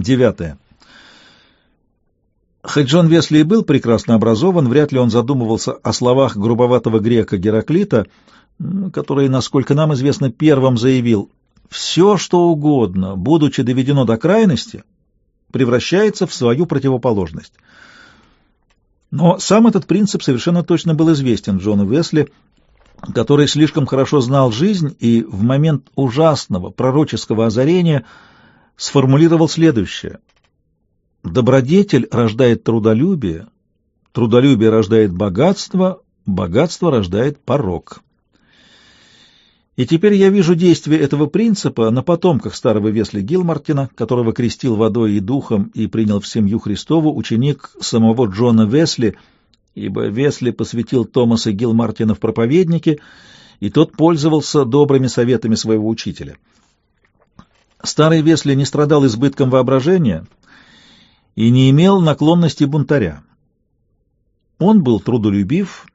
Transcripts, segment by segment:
Девятое. Хоть Джон Весли и был прекрасно образован, вряд ли он задумывался о словах грубоватого грека Гераклита, который, насколько нам известно, первым заявил «все, что угодно, будучи доведено до крайности, превращается в свою противоположность». Но сам этот принцип совершенно точно был известен Джону Весли, который слишком хорошо знал жизнь и в момент ужасного пророческого озарения сформулировал следующее. «Добродетель рождает трудолюбие, трудолюбие рождает богатство, богатство рождает порок». И теперь я вижу действие этого принципа на потомках старого Весли Гилмартина, которого крестил водой и духом и принял в семью Христову ученик самого Джона Весли, ибо Весли посвятил Томаса Гилмартина в проповедники, и тот пользовался добрыми советами своего учителя. Старый Весли не страдал избытком воображения и не имел наклонности бунтаря. Он был трудолюбив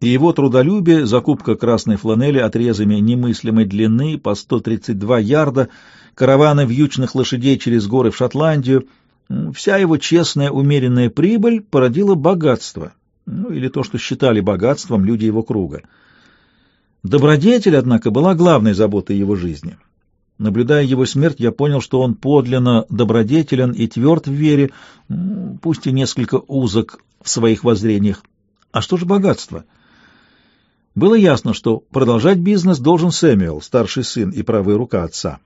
и его трудолюбие, закупка красной фланели отрезами немыслимой длины по 132 ярда, караваны вьючных лошадей через горы в Шотландию, вся его честная умеренная прибыль породила богатство, ну или то, что считали богатством люди его круга. Добродетель, однако, была главной заботой его жизни. Наблюдая его смерть, я понял, что он подлинно добродетелен и тверд в вере, пусть и несколько узок в своих воззрениях. А что же богатство? — было ясно, что продолжать бизнес должен Сэмюэл, старший сын и правая рука отца.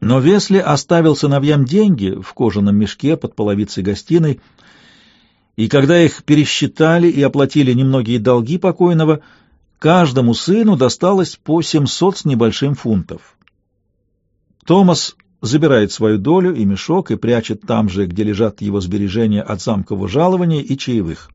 Но Весли оставил сыновьям деньги в кожаном мешке под половицей гостиной, и когда их пересчитали и оплатили немногие долги покойного, каждому сыну досталось по 700 с небольшим фунтов. Томас забирает свою долю и мешок и прячет там же, где лежат его сбережения от замкового жалования и чаевых.